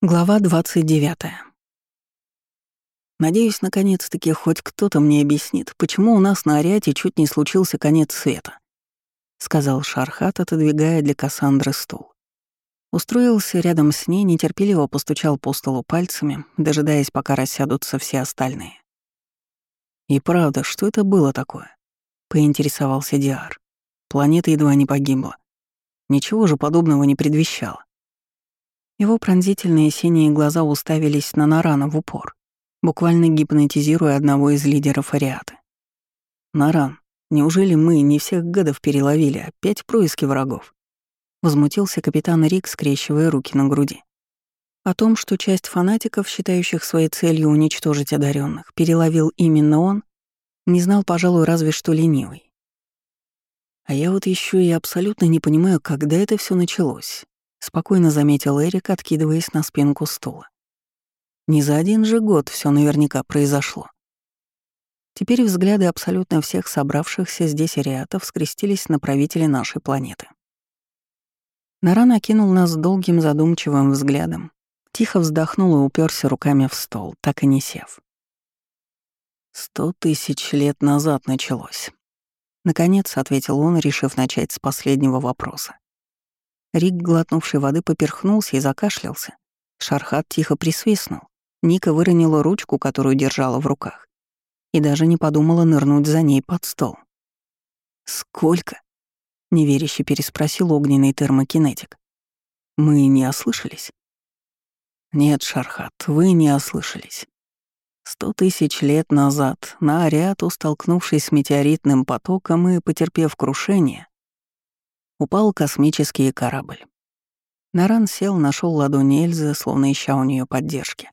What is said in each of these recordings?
Глава 29. Надеюсь, наконец-таки хоть кто-то мне объяснит, почему у нас на Ариате чуть не случился конец света, сказал Шархат, отодвигая для Кассандры стул. Устроился рядом с ней, нетерпеливо постучал по столу пальцами, дожидаясь, пока рассядутся все остальные. «И правда, что это было такое?» — поинтересовался Диар. Планета едва не погибла. Ничего же подобного не предвещало. Его пронзительные синие глаза уставились на Нарана в упор, буквально гипнотизируя одного из лидеров Ариаты. «Наран, неужели мы не всех гадов переловили, опять происки врагов?» Возмутился капитан Рик, скрещивая руки на груди. О том, что часть фанатиков, считающих своей целью уничтожить одаренных, переловил именно он, не знал, пожалуй, разве что ленивый. А я вот еще и абсолютно не понимаю, когда это все началось. — спокойно заметил Эрик, откидываясь на спинку стула. «Не за один же год все наверняка произошло». Теперь взгляды абсолютно всех собравшихся здесь ариатов скрестились на правителе нашей планеты. Наран окинул нас долгим задумчивым взглядом, тихо вздохнул и уперся руками в стол, так и не сев. «Сто тысяч лет назад началось», — наконец ответил он, решив начать с последнего вопроса. Рик, глотнувший воды, поперхнулся и закашлялся. Шархат тихо присвистнул. Ника выронила ручку, которую держала в руках, и даже не подумала нырнуть за ней под стол. «Сколько?» — неверяще переспросил огненный термокинетик. «Мы не ослышались?» «Нет, Шархат, вы не ослышались. Сто тысяч лет назад на Ариату, столкнувшись с метеоритным потоком и потерпев крушение, упал космический корабль. Наран сел, нашел ладони Эльзы, словно ища у нее поддержки.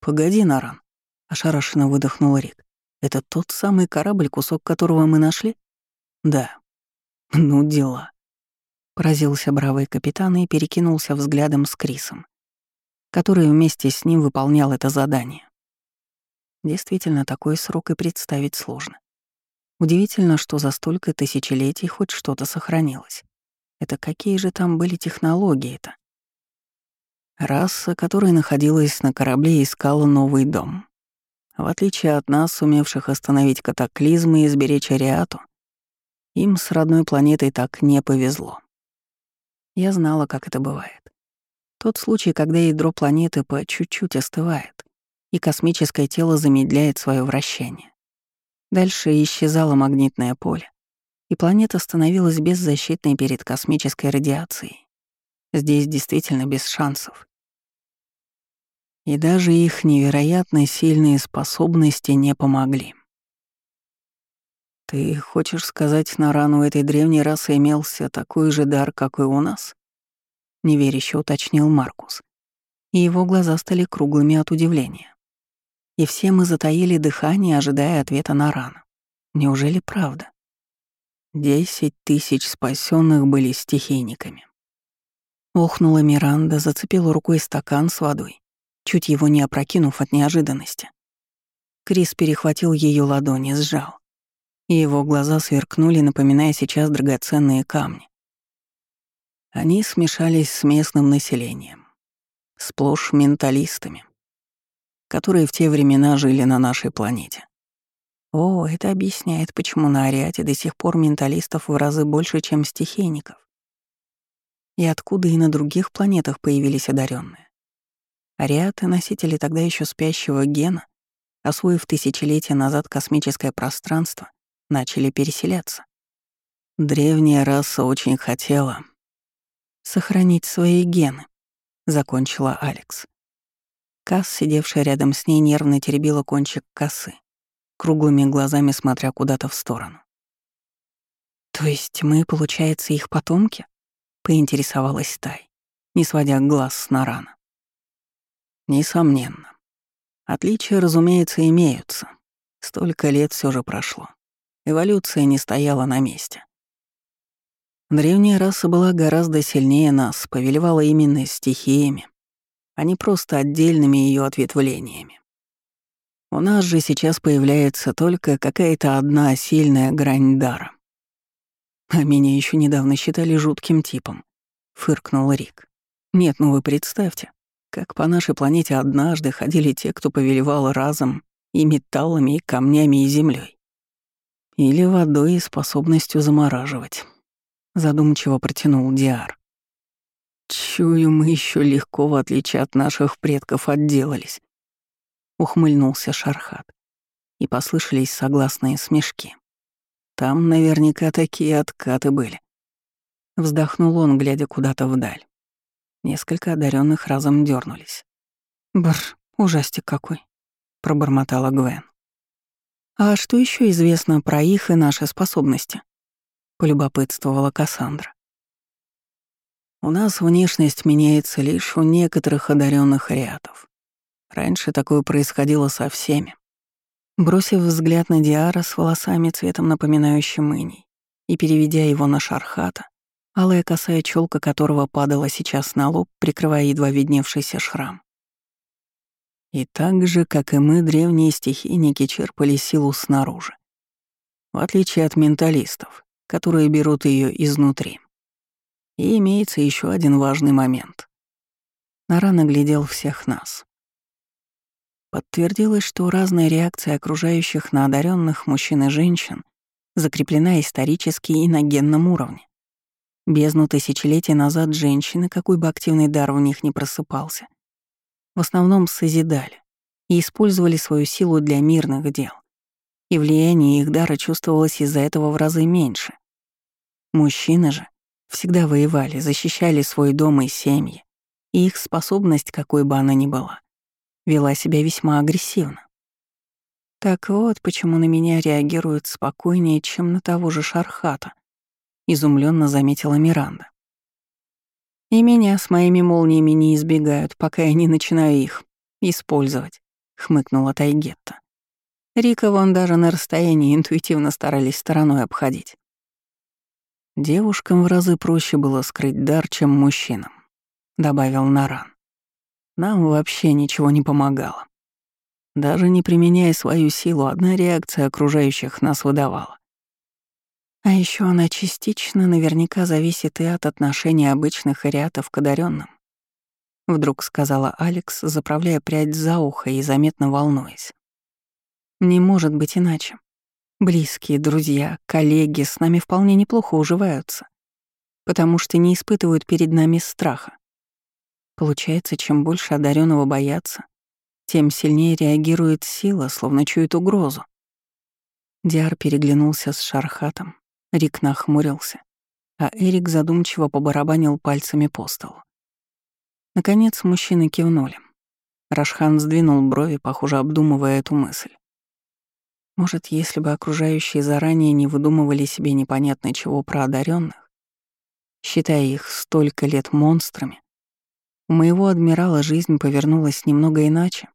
«Погоди, Наран», — ошарашенно выдохнул Рик. «Это тот самый корабль, кусок которого мы нашли?» «Да». «Ну, дела». Поразился бравый капитан и перекинулся взглядом с Крисом, который вместе с ним выполнял это задание. Действительно, такой срок и представить сложно. Удивительно, что за столько тысячелетий хоть что-то сохранилось. Это какие же там были технологии-то? Раса, которая находилась на корабле, искала новый дом. В отличие от нас, сумевших остановить катаклизмы и сберечь Ариату, им с родной планетой так не повезло. Я знала, как это бывает. Тот случай, когда ядро планеты по чуть-чуть остывает, и космическое тело замедляет свое вращение. Дальше исчезало магнитное поле, и планета становилась беззащитной перед космической радиацией. Здесь действительно без шансов. И даже их невероятно сильные способности не помогли. «Ты хочешь сказать, на рану этой древней расы имелся такой же дар, как и у нас?» — неверяще уточнил Маркус. И его глаза стали круглыми от удивления и все мы затаили дыхание, ожидая ответа на рану. Неужели правда? Десять тысяч спасенных были стихийниками. Охнула Миранда, зацепила рукой стакан с водой, чуть его не опрокинув от неожиданности. Крис перехватил ее ладони, сжал, и его глаза сверкнули, напоминая сейчас драгоценные камни. Они смешались с местным населением, сплошь менталистами, которые в те времена жили на нашей планете. О, это объясняет, почему на Ариате до сих пор менталистов в разы больше, чем стихийников. И откуда и на других планетах появились одаренные. Ариаты — носители тогда еще спящего гена, освоив тысячелетия назад космическое пространство, начали переселяться. Древняя раса очень хотела сохранить свои гены, закончила Алекс. Касс, сидевшая рядом с ней, нервно теребила кончик косы, круглыми глазами смотря куда-то в сторону. «То есть мы, получается, их потомки?» — поинтересовалась Тай, не сводя глаз с Нарана. «Несомненно. Отличия, разумеется, имеются. Столько лет все же прошло. Эволюция не стояла на месте. Древняя раса была гораздо сильнее нас, повелевала именно стихиями, а не просто отдельными ее ответвлениями. У нас же сейчас появляется только какая-то одна сильная грань дара. А меня еще недавно считали жутким типом, фыркнул Рик. Нет, ну вы представьте, как по нашей планете однажды ходили те, кто повелевал разом и металлами, и камнями, и землей. Или водой и способностью замораживать. Задумчиво протянул Диар. Чую, мы еще легко, в отличие от наших предков, отделались. Ухмыльнулся Шархат. И послышались согласные смешки. Там наверняка такие откаты были. Вздохнул он, глядя куда-то вдаль. Несколько одаренных разом дернулись. Бр, ужастик какой, пробормотала Гвен. А что еще известно про их и наши способности? полюбопытствовала Кассандра. У нас внешность меняется лишь у некоторых одаренных ариатов. Раньше такое происходило со всеми. Бросив взгляд на Диара с волосами цветом напоминающим иней и переведя его на Шархата, алая косая челка которого падала сейчас на лоб, прикрывая едва видневшийся шрам. И так же, как и мы, древние стихийники черпали силу снаружи. В отличие от менталистов, которые берут ее изнутри. И имеется еще один важный момент. Наран оглядел всех нас. Подтвердилось, что разная реакция окружающих на одаренных мужчин и женщин закреплена исторически и на генном уровне. Бездну тысячелетий назад женщины, какой бы активный дар в них не просыпался, в основном созидали и использовали свою силу для мирных дел. И влияние их дара чувствовалось из-за этого в разы меньше. Мужчины же всегда воевали, защищали свой дом и семьи, и их способность, какой бы она ни была, вела себя весьма агрессивно. Так вот, почему на меня реагируют спокойнее, чем на того же Шархата, изумленно заметила Миранда. И меня с моими молниями не избегают, пока я не начинаю их использовать, хмыкнула Тайгетта. Рика вон даже на расстоянии интуитивно старались стороной обходить. Девушкам в разы проще было скрыть дар, чем мужчинам, добавил Наран. Нам вообще ничего не помогало. Даже не применяя свою силу, одна реакция окружающих нас выдавала. А еще она частично наверняка зависит и от отношения обычных ариатов к одаренным. Вдруг сказала Алекс, заправляя прядь за ухо и заметно волнуясь. Не может быть иначе. Близкие, друзья, коллеги с нами вполне неплохо уживаются, потому что не испытывают перед нами страха. Получается, чем больше одаренного боятся, тем сильнее реагирует сила, словно чует угрозу. Диар переглянулся с Шархатом, Рик нахмурился, а Эрик задумчиво побарабанил пальцами по столу. Наконец мужчины кивнули. Рашхан сдвинул брови, похоже, обдумывая эту мысль. Может, если бы окружающие заранее не выдумывали себе непонятно чего про одаренных, считая их столько лет монстрами, у моего адмирала жизнь повернулась немного иначе.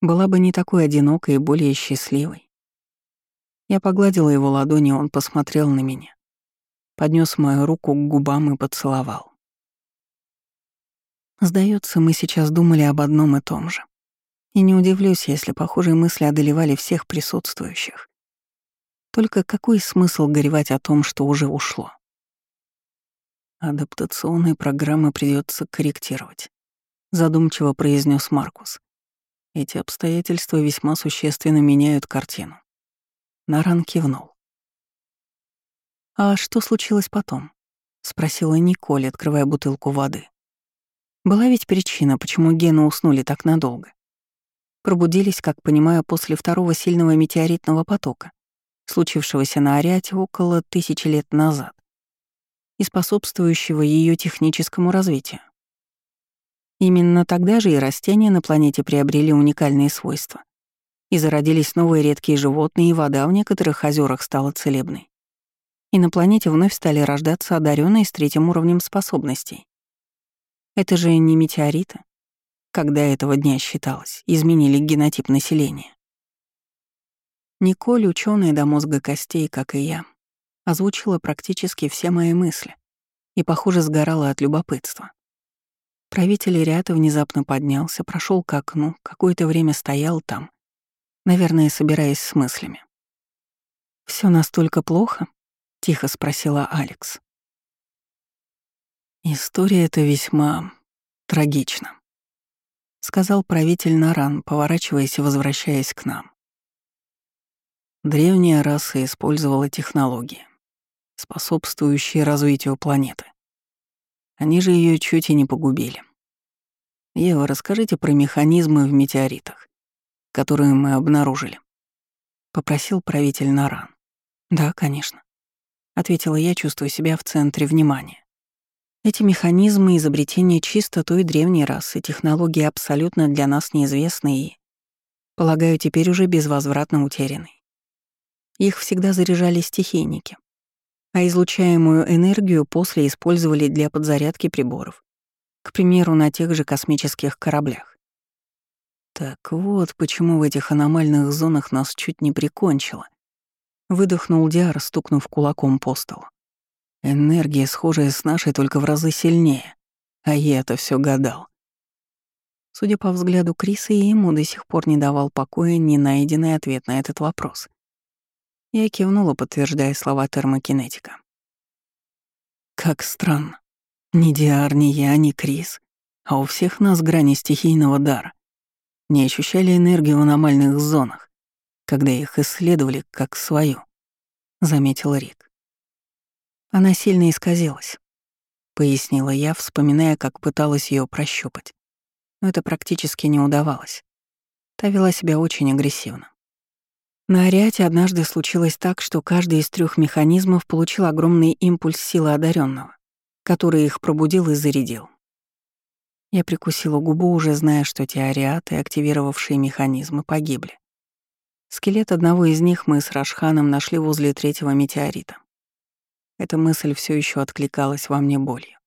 Была бы не такой одинокой и более счастливой. Я погладила его ладони, он посмотрел на меня. Поднес мою руку к губам и поцеловал. Сдается, мы сейчас думали об одном и том же. И не удивлюсь, если похожие мысли одолевали всех присутствующих. Только какой смысл горевать о том, что уже ушло? Адаптационные программы придется корректировать, задумчиво произнес Маркус. Эти обстоятельства весьма существенно меняют картину. Наран кивнул. «А что случилось потом?» — спросила Николь, открывая бутылку воды. Была ведь причина, почему Гены уснули так надолго. Пробудились, как понимаю, после второго сильного метеоритного потока, случившегося на Ариате около тысячи лет назад и способствующего ее техническому развитию. Именно тогда же и растения на планете приобрели уникальные свойства и зародились новые редкие животные, и вода в некоторых озерах стала целебной. И на планете вновь стали рождаться одаренные с третьим уровнем способностей. Это же не метеориты. Когда этого дня считалось, изменили генотип населения. Николь, ученая до мозга костей, как и я, озвучила практически все мои мысли и, похоже, сгорала от любопытства. Правитель Ириата внезапно поднялся, прошел к окну, какое-то время стоял там, наверное, собираясь с мыслями. Все настолько плохо?» — тихо спросила Алекс. История эта весьма трагична, сказал правитель Наран, поворачиваясь и возвращаясь к нам. Древняя раса использовала технологии, способствующие развитию планеты. Они же ее чуть и не погубили. Ева, расскажите про механизмы в метеоритах, которые мы обнаружили. Попросил правитель Наран. Да, конечно. Ответила я, чувствуя себя в центре внимания. Эти механизмы изобретения чисто той древней расы, технологии абсолютно для нас неизвестны и, полагаю, теперь уже безвозвратно утеряны. Их всегда заряжали стихийники, а излучаемую энергию после использовали для подзарядки приборов, к примеру, на тех же космических кораблях. Так вот, почему в этих аномальных зонах нас чуть не прикончило. Выдохнул Диар, стукнув кулаком по столу. Энергия, схожая с нашей, только в разы сильнее. А я-то все гадал. Судя по взгляду Криса, и ему до сих пор не давал покоя не найденный ответ на этот вопрос. Я кивнула, подтверждая слова термокинетика. Как странно. Ни Диар, ни я, ни Крис, а у всех нас грани стихийного дара. Не ощущали энергию в аномальных зонах, когда их исследовали как свою, — заметил Рик. Она сильно исказилась, пояснила я, вспоминая, как пыталась ее прощупать. Но это практически не удавалось. Та вела себя очень агрессивно. На Ариате однажды случилось так, что каждый из трех механизмов получил огромный импульс силы одаренного, который их пробудил и зарядил. Я прикусила губу, уже зная, что те ариаты, активировавшие механизмы, погибли. Скелет одного из них мы с Рашханом нашли возле третьего метеорита. Эта мысль все еще откликалась во мне болью,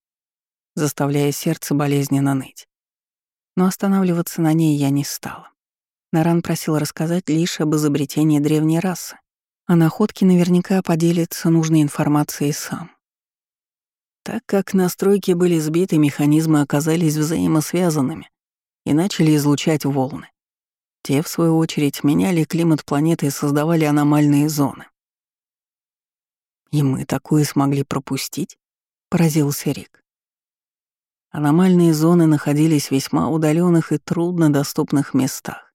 заставляя сердце болезненно ныть. Но останавливаться на ней я не стала. Наран просил рассказать лишь об изобретении древней расы, а находки наверняка поделится нужной информацией сам. Так как настройки были сбиты, механизмы оказались взаимосвязанными и начали излучать волны. Те, в свою очередь, меняли климат планеты и создавали аномальные зоны. «И мы такое смогли пропустить?» — поразился Рик. Аномальные зоны находились в весьма удаленных и труднодоступных местах.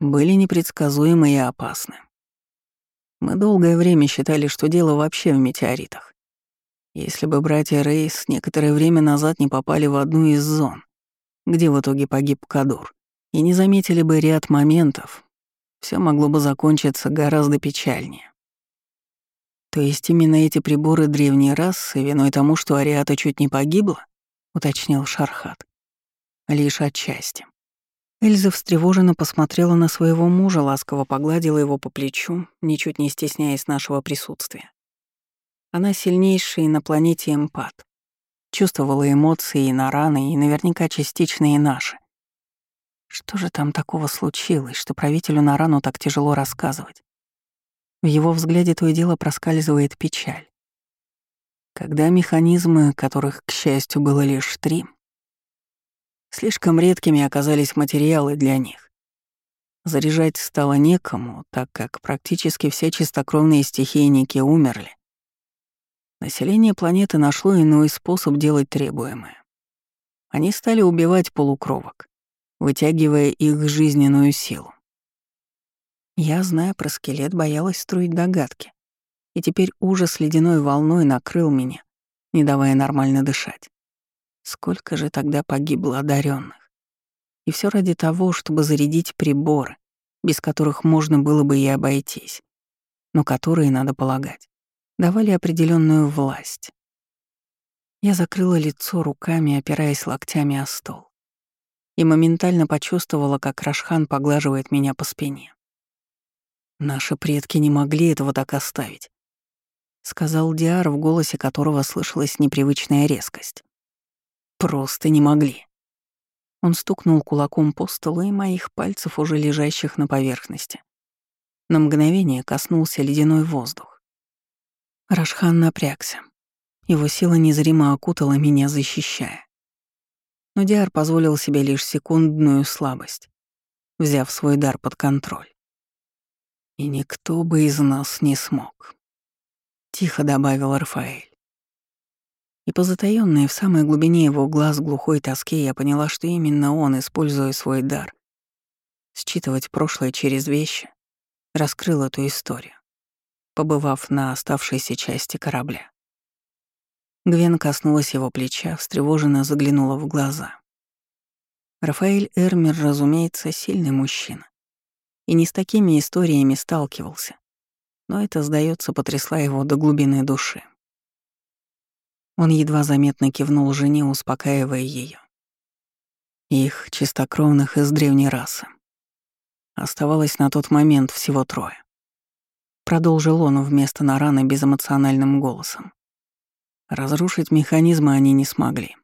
Были непредсказуемы и опасны. Мы долгое время считали, что дело вообще в метеоритах. Если бы братья Рейс некоторое время назад не попали в одну из зон, где в итоге погиб Кадур, и не заметили бы ряд моментов, все могло бы закончиться гораздо печальнее. То есть именно эти приборы древней расы виной тому, что Ариата чуть не погибла? уточнил Шархат. Лишь отчасти. Эльза встревоженно посмотрела на своего мужа, ласково погладила его по плечу, ничуть не стесняясь нашего присутствия. Она сильнейшая на планете эмпат. Чувствовала эмоции и на раны, и наверняка частично и наши. Что же там такого случилось, что правителю на рану так тяжело рассказывать? В его взгляде то и дело проскальзывает печаль. Когда механизмы, которых, к счастью, было лишь три, слишком редкими оказались материалы для них. Заряжать стало некому, так как практически все чистокровные стихийники умерли. Население планеты нашло иной способ делать требуемое. Они стали убивать полукровок, вытягивая их жизненную силу. Я, зная про скелет, боялась строить догадки. И теперь ужас ледяной волной накрыл меня, не давая нормально дышать. Сколько же тогда погибло одаренных? И все ради того, чтобы зарядить приборы, без которых можно было бы и обойтись, но которые, надо полагать, давали определенную власть. Я закрыла лицо руками, опираясь локтями о стол, и моментально почувствовала, как Рашхан поглаживает меня по спине. Наши предки не могли этого так оставить, сказал Диар, в голосе которого слышалась непривычная резкость. Просто не могли. Он стукнул кулаком по столу и моих пальцев, уже лежащих на поверхности. На мгновение коснулся ледяной воздух. Рашхан напрягся. Его сила незримо окутала меня, защищая. Но Диар позволил себе лишь секундную слабость, взяв свой дар под контроль. И никто бы из нас не смог. Тихо добавил Рафаэль. И по затаённой в самой глубине его глаз глухой тоске я поняла, что именно он, используя свой дар, считывать прошлое через вещи, раскрыл эту историю, побывав на оставшейся части корабля. Гвен коснулась его плеча, встревоженно заглянула в глаза. Рафаэль Эрмер, разумеется, сильный мужчина. И не с такими историями сталкивался. Но это, сдается, потрясла его до глубины души. Он едва заметно кивнул жене, успокаивая ее. Их, чистокровных из древней расы. Оставалось на тот момент всего трое. Продолжил он вместо Нарана безэмоциональным голосом. Разрушить механизмы они не смогли.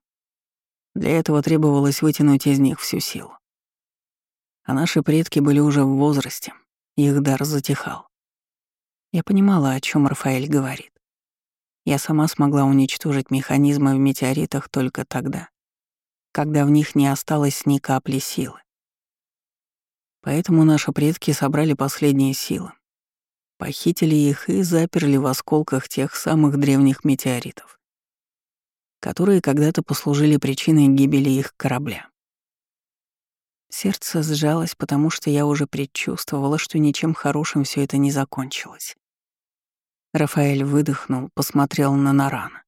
Для этого требовалось вытянуть из них всю силу. А наши предки были уже в возрасте, их дар затихал. Я понимала, о чем Рафаэль говорит. Я сама смогла уничтожить механизмы в метеоритах только тогда, когда в них не осталось ни капли силы. Поэтому наши предки собрали последние силы, похитили их и заперли в осколках тех самых древних метеоритов, которые когда-то послужили причиной гибели их корабля. Сердце сжалось, потому что я уже предчувствовала, что ничем хорошим все это не закончилось. Рафаэль выдохнул, посмотрел на Нарана.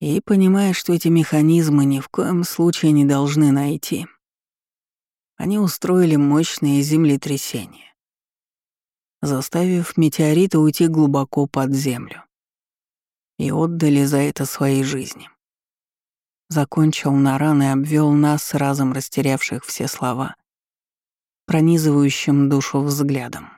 И, понимая, что эти механизмы ни в коем случае не должны найти, они устроили мощные землетрясения, заставив метеориты уйти глубоко под землю. И отдали за это свои жизни. Закончил Наран и обвел нас, разом растерявших все слова, пронизывающим душу взглядом.